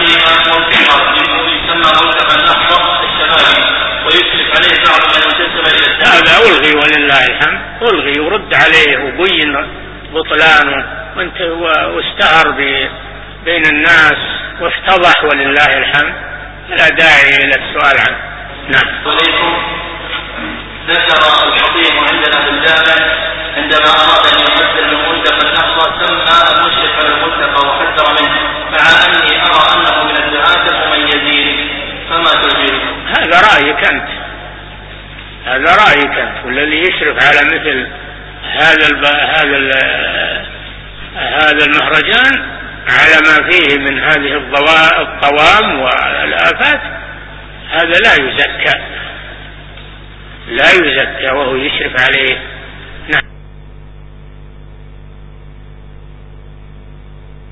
فيما يسمى عليه بعض من انتسب هذا ألغي ولله الحمد. ألغي ورد عليه وبين بطلانه واشتهر بين الناس وافتضح ولله الحمد. لا داعي إلى السؤال عنه. نعم. هذا رأيك أنت. هذا رأيك أنت. والذي يشرف على مثل هذا الب... هذا ال... هذا المهرجان على ما فيه من هذه الطوام والآفات هذا لا يزكى. لا يزكى وهو يشرف عليه.